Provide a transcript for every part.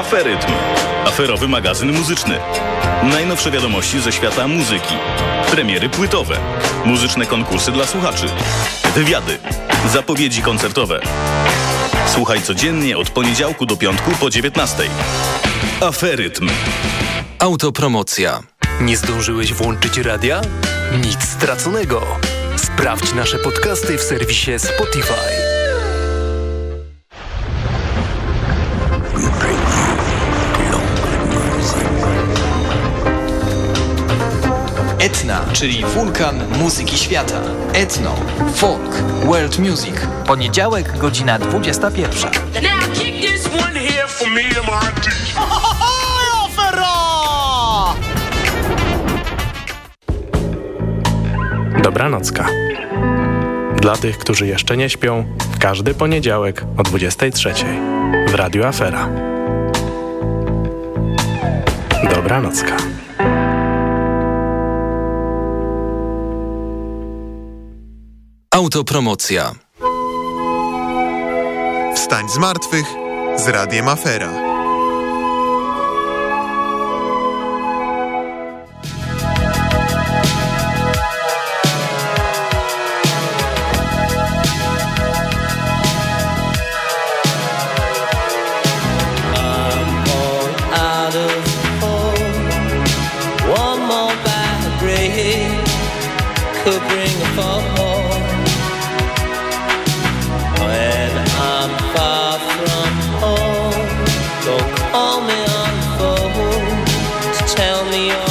Aferytm. Aferowy magazyn muzyczny. Najnowsze wiadomości ze świata muzyki. Premiery płytowe. Muzyczne konkursy dla słuchaczy. Wywiady. Zapowiedzi koncertowe. Słuchaj codziennie od poniedziałku do piątku po 19. Aferytm. Autopromocja. Nie zdążyłeś włączyć radia? Nic straconego. Sprawdź nasze podcasty w serwisie Spotify. czyli wulkan muzyki świata. Etno, folk, world music. Poniedziałek, godzina 21. Now kick this one here for me and my Dobranocka. Dla tych, którzy jeszcze nie śpią, każdy poniedziałek o 23 w Radio Afera. Dobranocka. Autopromocja. Wstań z martwych z Radiem Afera. me unfold. Tell me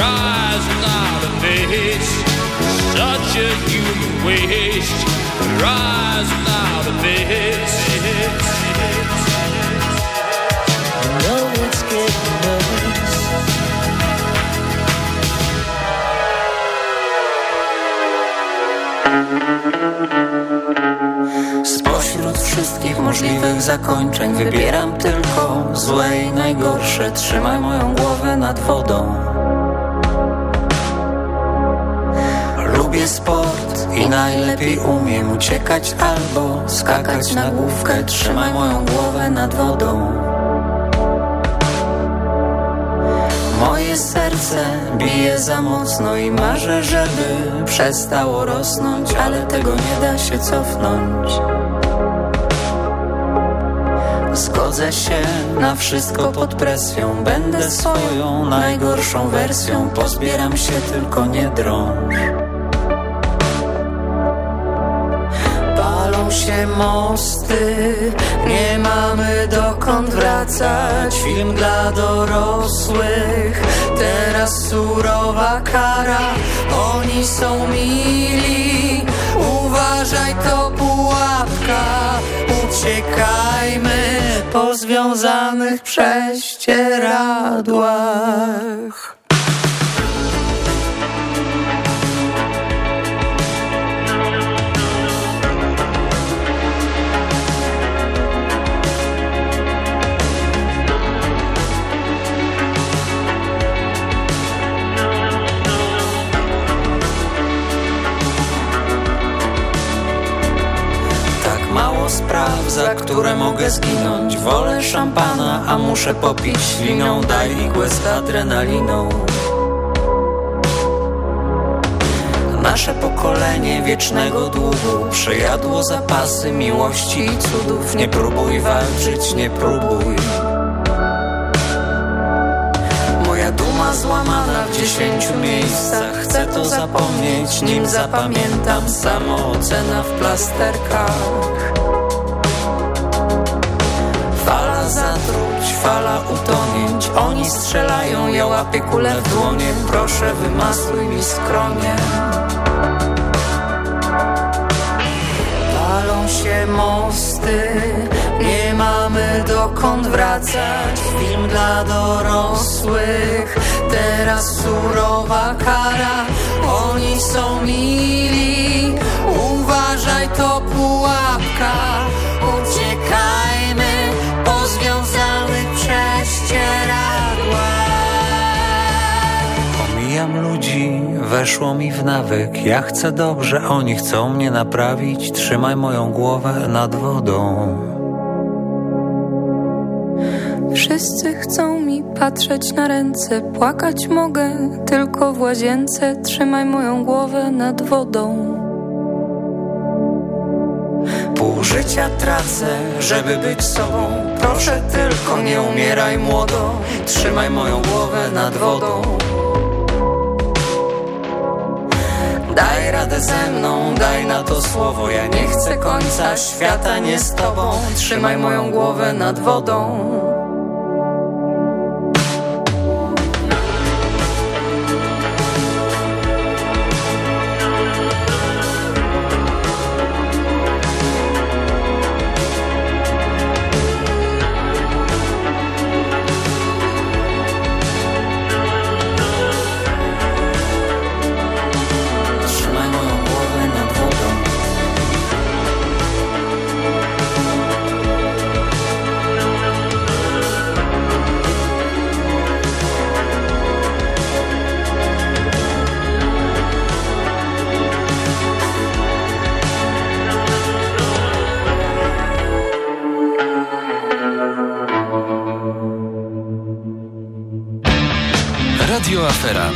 Eyes without a face. Such a human waste. Wszystkich możliwych zakończeń Wybieram tylko złe i najgorsze Trzymaj moją głowę nad wodą Lubię sport i najlepiej umiem uciekać albo skakać na główkę Trzymaj moją głowę nad wodą Moje serce bije za mocno i marzę, żeby przestało rosnąć, ale tego nie da się cofnąć. Zgodzę się na wszystko pod presją, będę swoją najgorszą wersją, pozbieram się tylko nie drąż. Się mosty, nie mamy dokąd wracać. Film dla dorosłych, teraz surowa kara. Oni są mili, uważaj to pułapka. Uciekajmy po związanych prześcieradłach. Spraw, za które mogę zginąć. Wolę szampana, a muszę popić śliną Daj igłę z adrenaliną. Nasze pokolenie wiecznego długu Przejadło zapasy miłości i cudów. Nie próbuj walczyć, nie próbuj. Moja duma złamana w dziesięciu miejscach. Chcę to zapomnieć, nim zapamiętam. Samoocena w plasterkach Zatruć, fala utonięć Oni strzelają, ja łapię kulę w dłonie Proszę wymasuj mi skronie Palą się mosty, nie mamy dokąd wracać. Film dla dorosłych, teraz surowa kara. Oni są mili, uważaj to pułapka. Uciekajmy ludzi, weszło mi w nawyk. Ja chcę dobrze, oni chcą mnie naprawić. Trzymaj moją głowę nad wodą. Wszyscy chcą mi patrzeć na ręce. Płakać mogę tylko w łazience. Trzymaj moją głowę nad wodą Pół życia tracę, żeby być sobą. Proszę tylko nie umieraj młodo Trzymaj moją głowę nad wodą. Daj radę ze mną, daj na to słowo Ja nie chcę końca świata nie z tobą. Trzymaj moją głowę nad wodą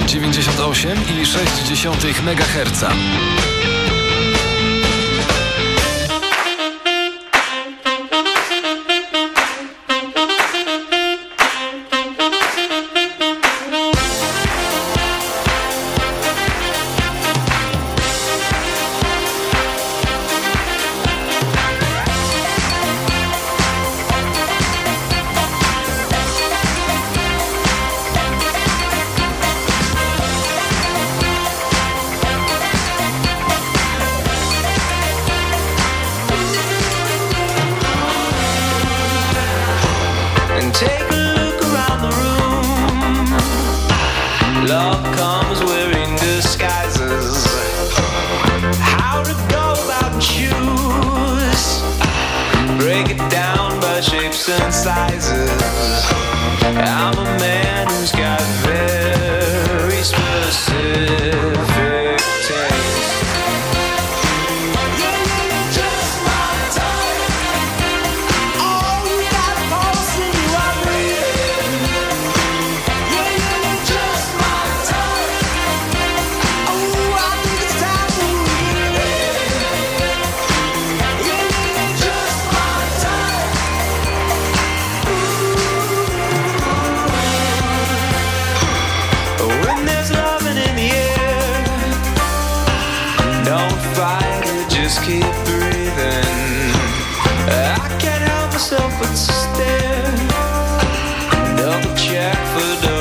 98,6 MHz. body just keep breathing. I can't help myself but to stare. Double check for. Double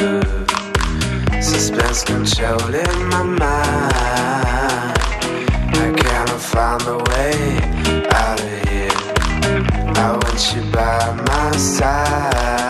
Ooh. Suspense controlling my mind. I cannot find a way out of here. I want you by my side.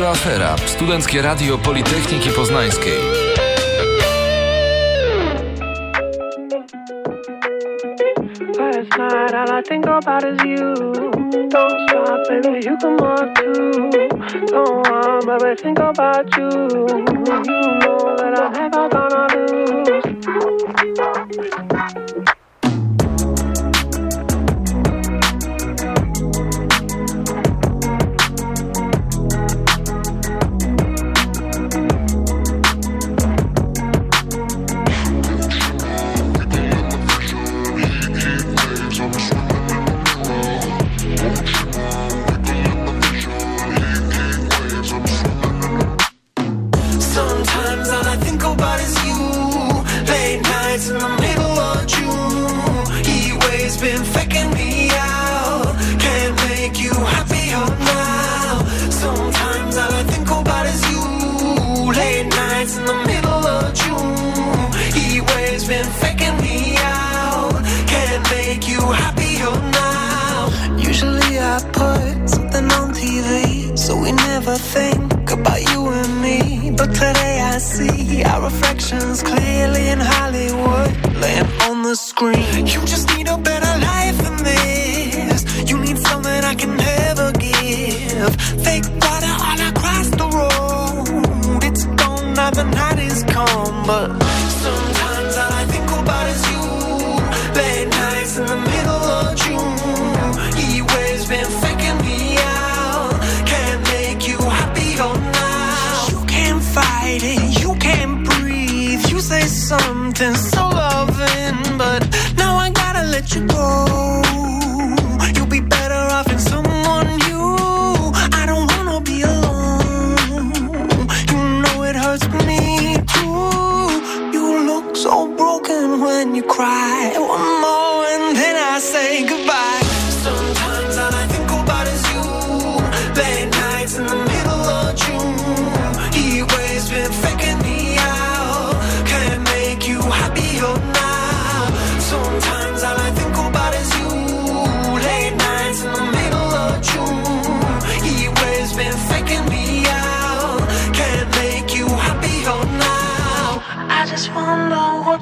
Radio Afera, Studenckie Radio Politechniki Poznańskiej. Don't stop baby you too. Don't want think about you.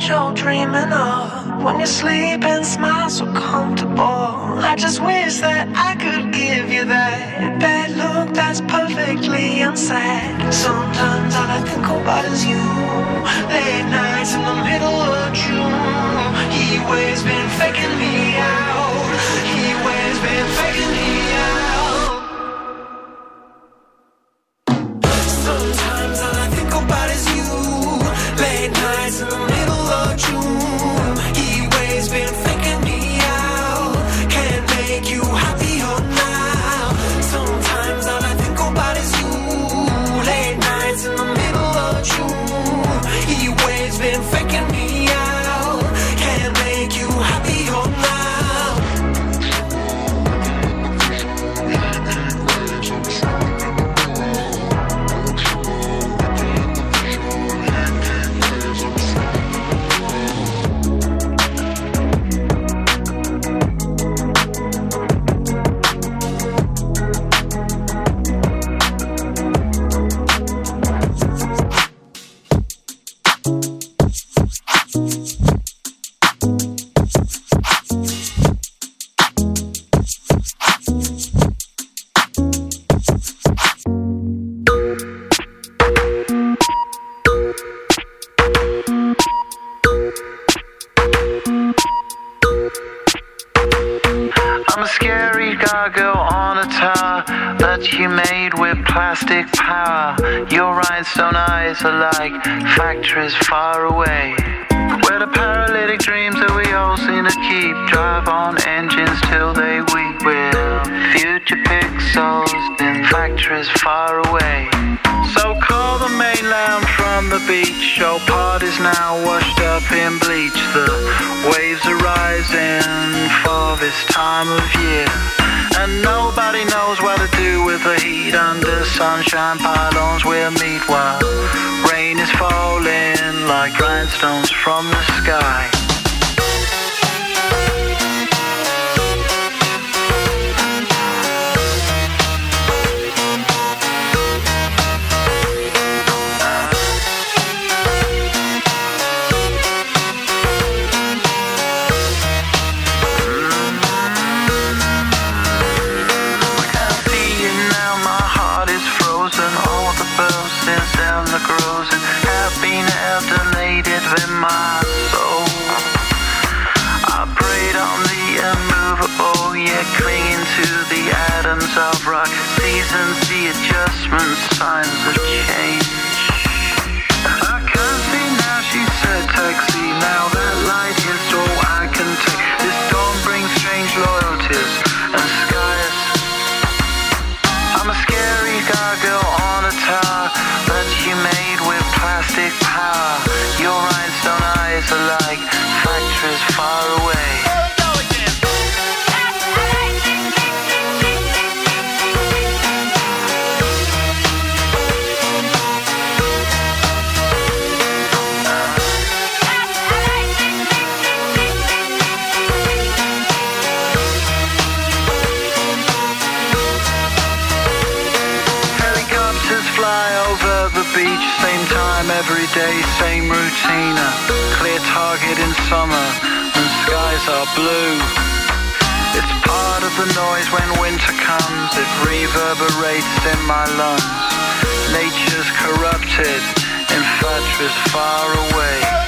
you're dreaming of. When you sleep and smile so comfortable. I just wish that I could give you that bad look that's perfectly unsaid. Sometimes all I think about is you. Late nights in the middle of June. He always been faking me out. He always been faking me out. I'm a scary gargoyle on a tower that you made with plastic power. Your rhinestone eyes are like factories far away. Where the paralytic dreams that we all seem to keep drive on engines till they weep. We're future pixels in factories far away. So call the mainland from the beach. Show parties now washed up in bleach. The waves are rising for this time of year. And nobody knows what to do with the heat under sunshine pylons we'll meet while rain is falling like rhinestones from the sky. Summer, and skies are blue. It's part of the noise when winter comes, it reverberates in my lungs. Nature's corrupted in factories far away.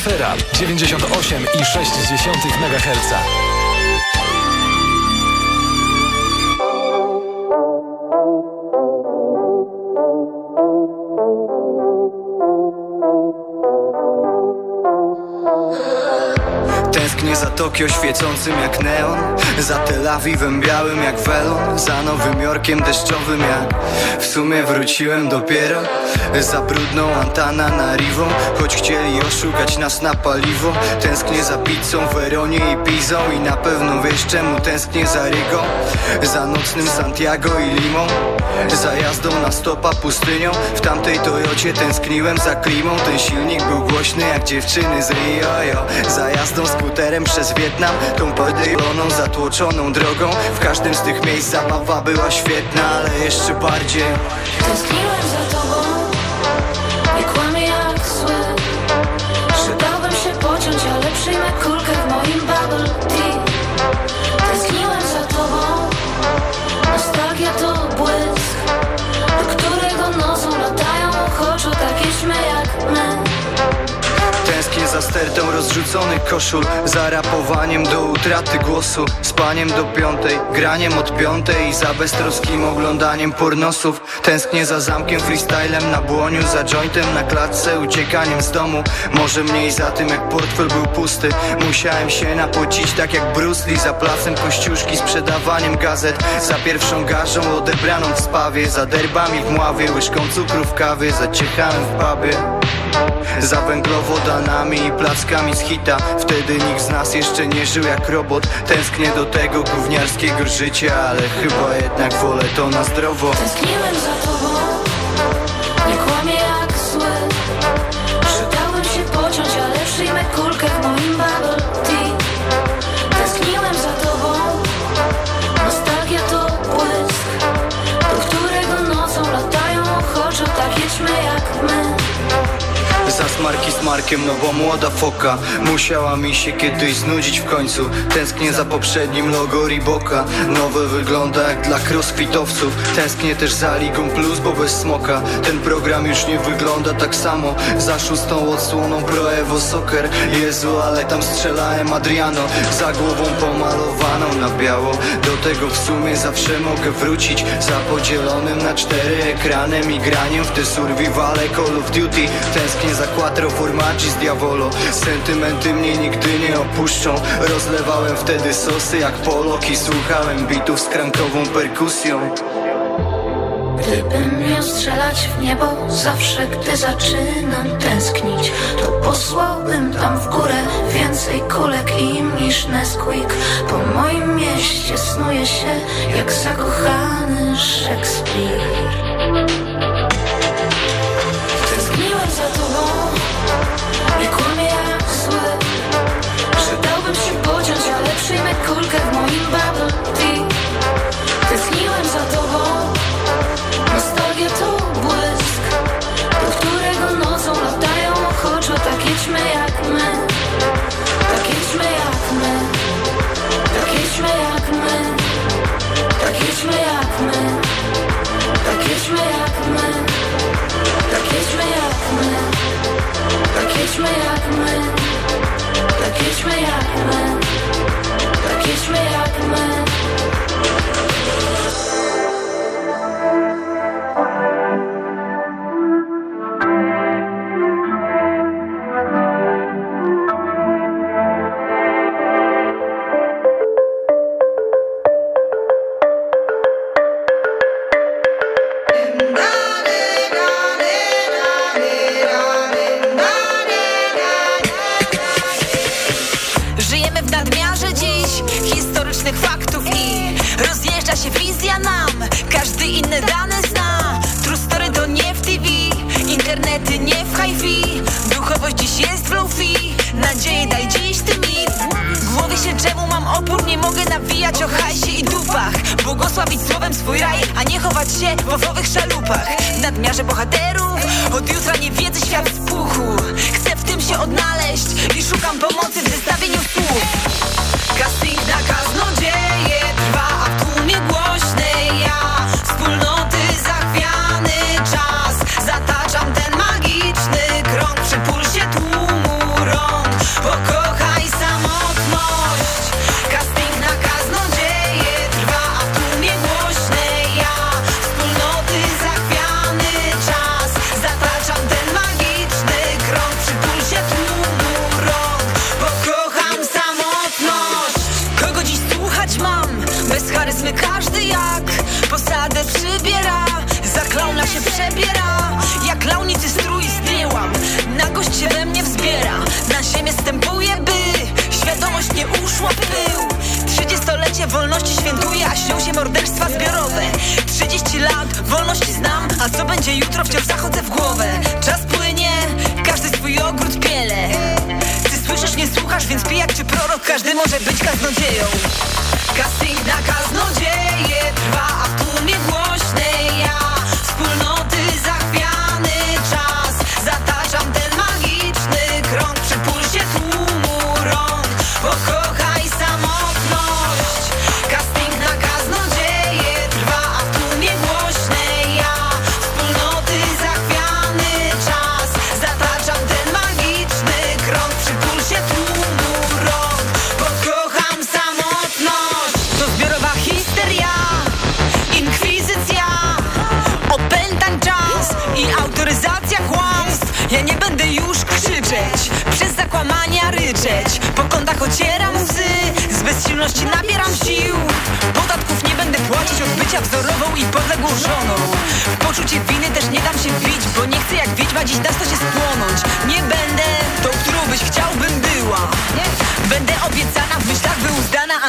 Afera 98,6 MHz. Tokio świecącym jak neon Za Tel Awiwem białym jak welon Za Nowym Jorkiem deszczowym jak W sumie wróciłem dopiero Za brudną Antana na Riwą Choć chcieli oszukać nas na paliwo. Tęsknię za pizzą, Weronie i Pizą I na pewno wiesz czemu tęsknię za Rygą Za nocnym Santiago i Limą Za jazdą na stopa pustynią. W tamtej Toyocie tęskniłem za klimą Ten silnik był głośny jak dziewczyny z Rio. Za jazdą skuterem przez Wietnam Tą podejrzoną, zatłoczoną drogą. W każdym z tych miejsc zabawa była świetna Ale jeszcze bardziej. Tęskniłem za tobą Nie kłamię jak zły Przydałbym się pociąć, ale przyjmę kulkę w moim bubble stertą rozrzuconych koszul Za rapowaniem do utraty głosu Spaniem do piątej, graniem od piątej I za beztroskim oglądaniem pornosów Tęsknię za zamkiem, freestylem na błoniu Za jointem na klatce, uciekaniem z domu Może mniej za tym jak portfel był pusty. Musiałem się napocić tak jak Bruce Lee Za placem kościuszki, sprzedawaniem gazet Za pierwszą garzą odebraną w spawie Za derbami w mławie, łyżką cukru w kawie Za ciechami w pubie za węglowodanami i plackami z hita Wtedy nikt z nas jeszcze nie żył jak robot. Tęsknię do tego gówniarskiego życia Ale chyba jednak wolę to na zdrowo. Tęskniłem za tobą Nie kłamię Marca. Markiem, no bo młoda foka Musiała mi się kiedyś znudzić w końcu. Tęsknię za poprzednim logo Reeboka Nowe wygląda jak dla crossfitowców. Tęsknię też za Ligą Plus, bo bez smoka. Ten program już nie wygląda tak samo. Za szóstą odsłoną Pro Evo Soccer. Jezu, ale tam strzelałem Adriano. Za głową pomalowaną na biało. Do tego w sumie zawsze mogę wrócić. Za podzielonym na cztery ekranem I graniem w te survivale Call of Duty. Tęsknię za quattro formaggi z Diavolo. Sentymenty mnie nigdy nie opuszczą. Rozlewałem wtedy sosy jak Polok I słuchałem bitów z krankową perkusją. Gdybym miał strzelać w niebo zawsze, gdy zaczynam tęsknić To posłałbym tam w górę więcej kulek im niż Nesquik Po moim mieście snuje się jak zakochany Szekspir way I.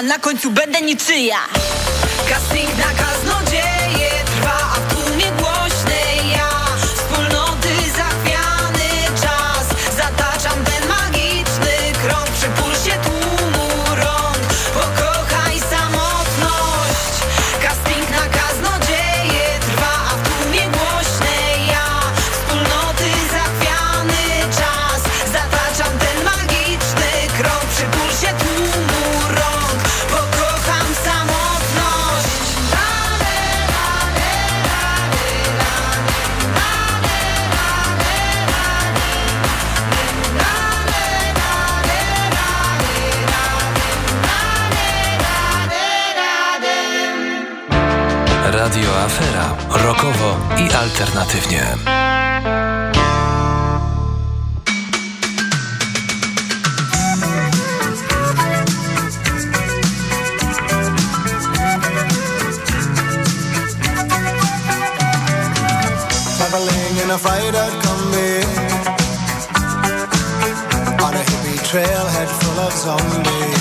na końcu będę niczyja. Casting na kaznodzieja Radio Afera. Rokowo i alternatywnie. Traveling in a freighter combi On a hippie trailhead full of zombies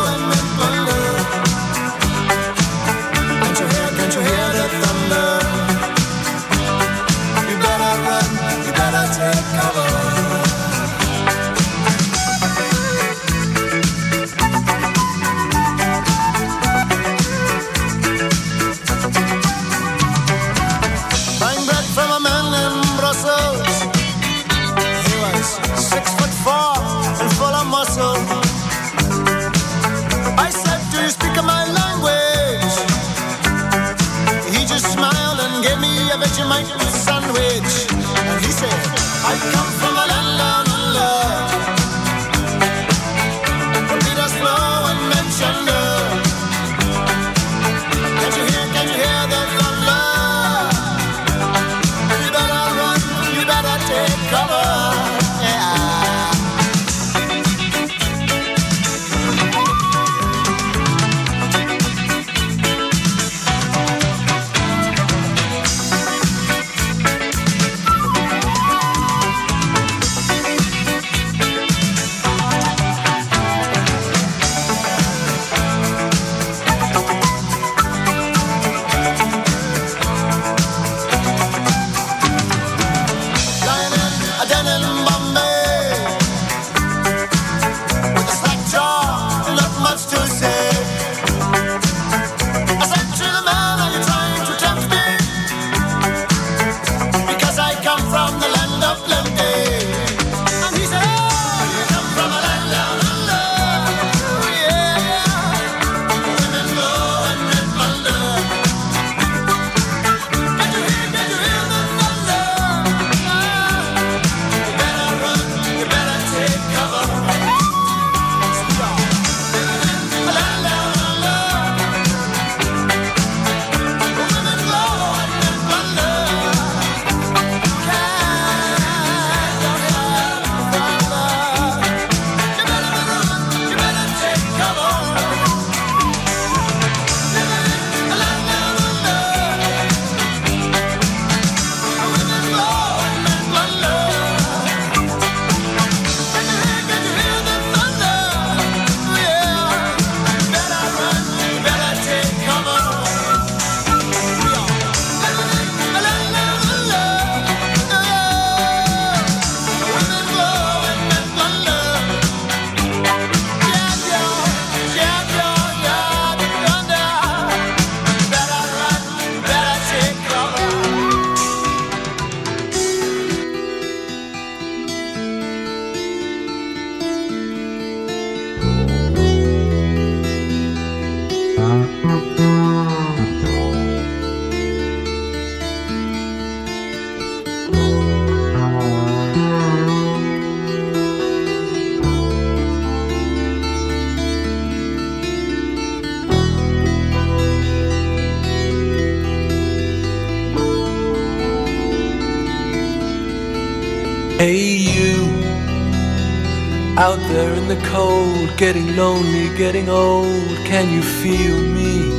Getting lonely, getting old. Can you feel me?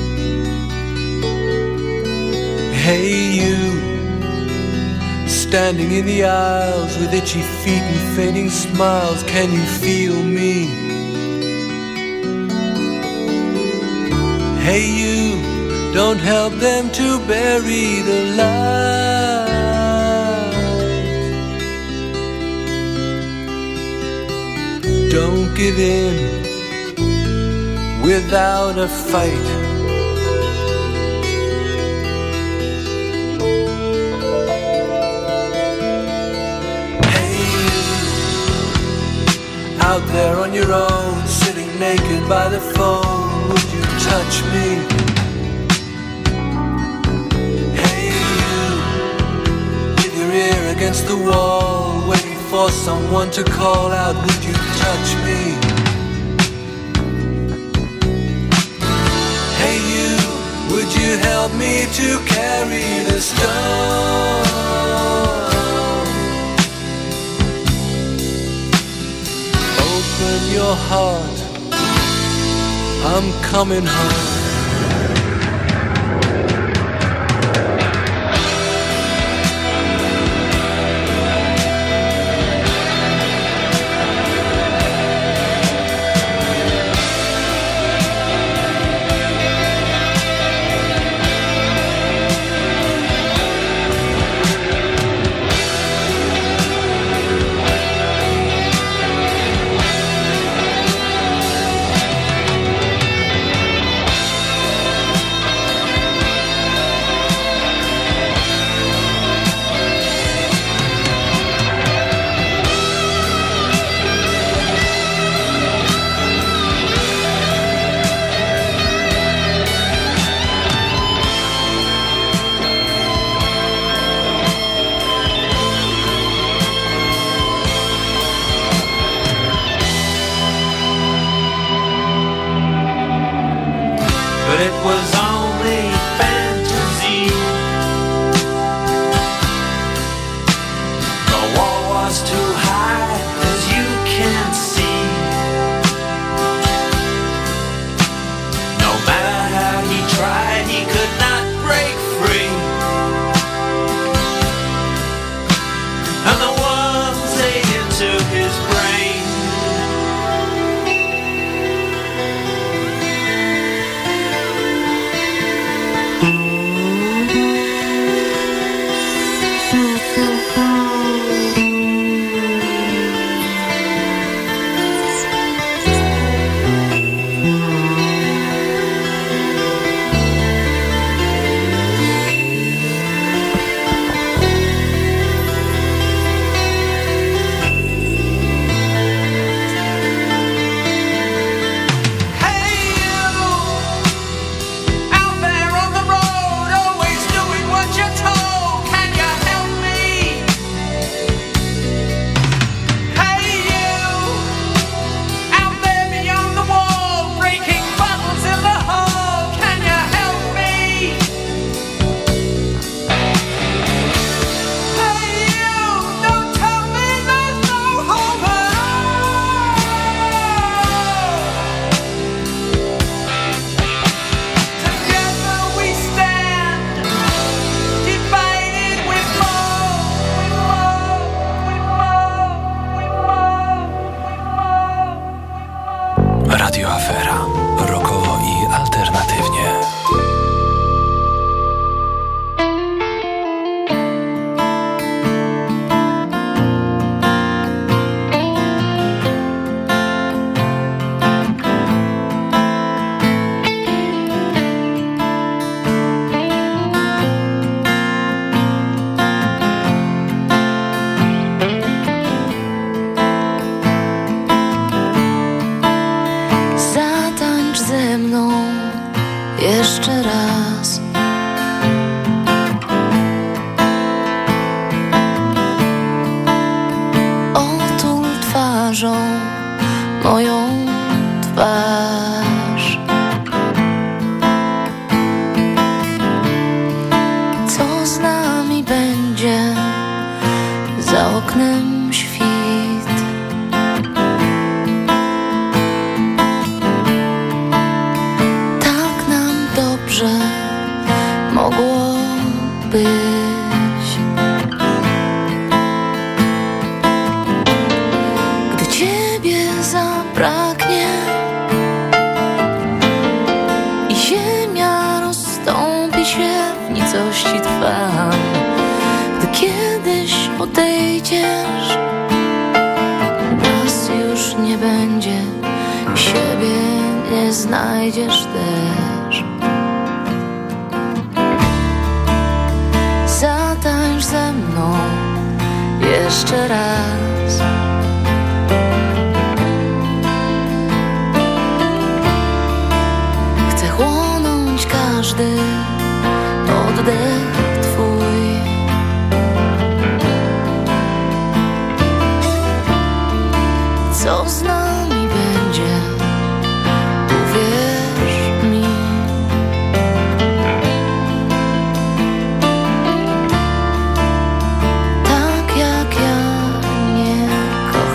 Hey, you standing in the aisles with itchy feet and fading smiles. Can you feel me? Hey, you don't help them to bury the light. Don't give in without a fight. Hey, out there on your own, sitting naked by the phone, would you touch me? Hey, you, with your ear against the wall, waiting for someone to call out, would you touch me? You help me to carry the stone? Open your heart, I'm coming home.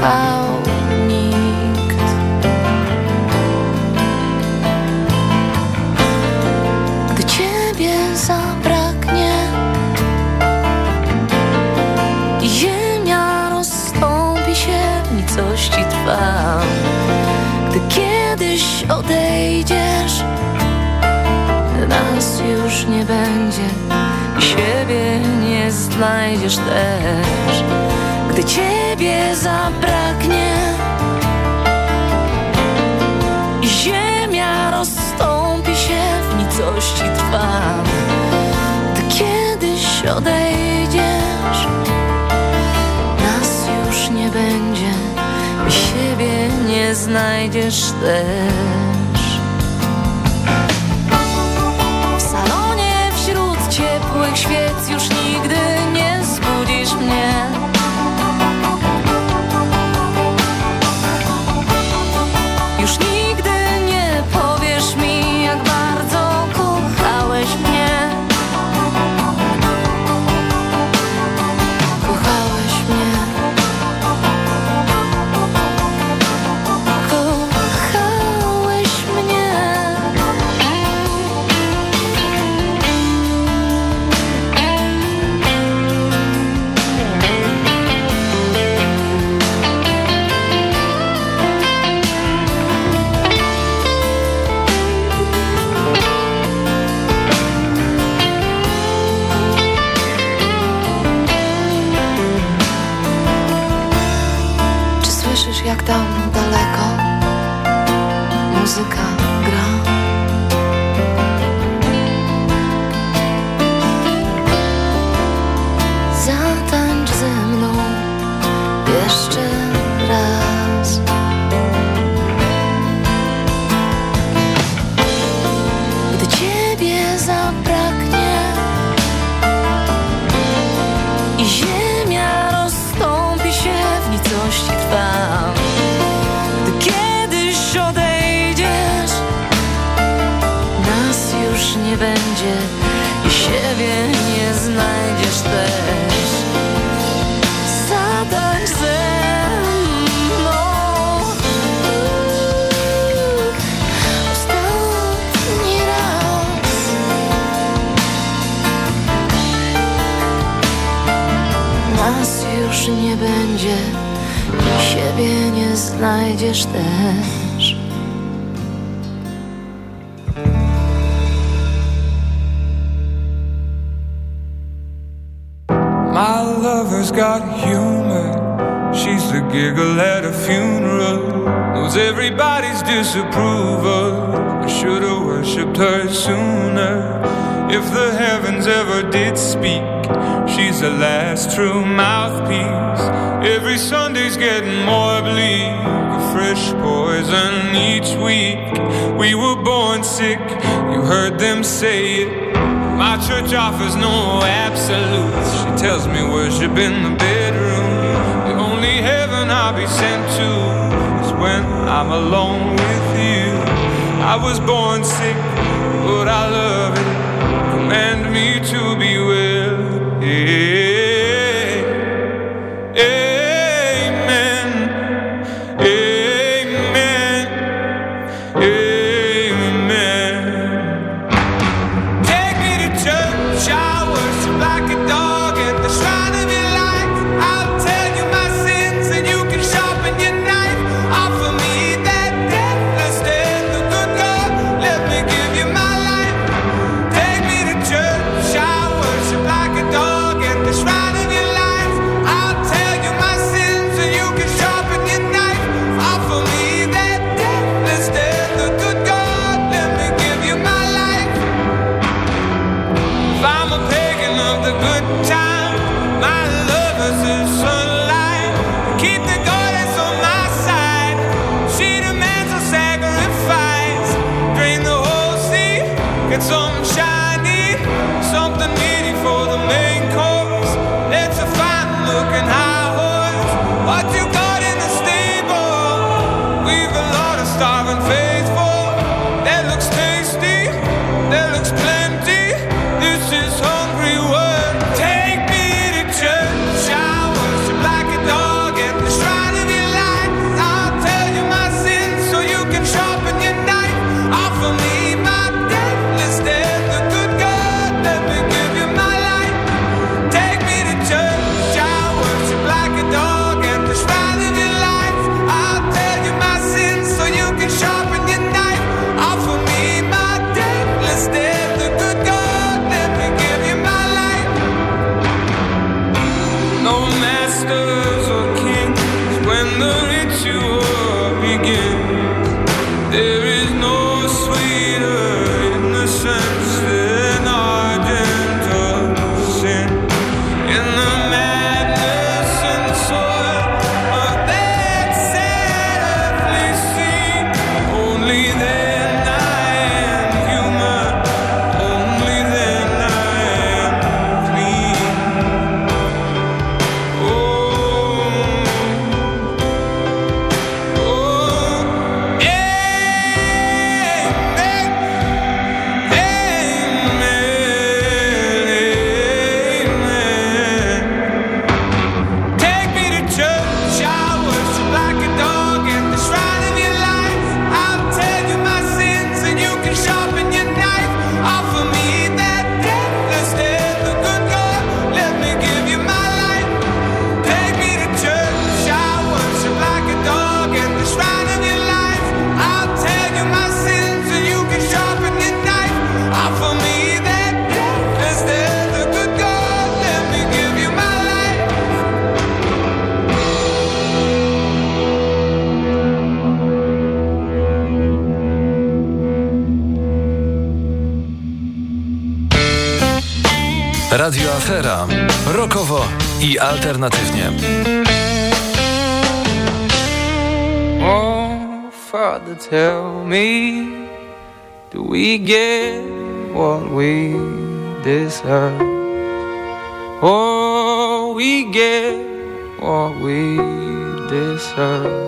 kochał nikt. Gdy ciebie zabraknie, ziemia rozstąpi się w nicości trwa. Gdy kiedyś odejdziesz, nas już nie będzie i siebie nie znajdziesz też. Gdy ciebie zabraknie, znajdziesz też. was born. i alternatywnie. Oh, Father, tell me, do we get what we deserve? Oh, we get what we deserve.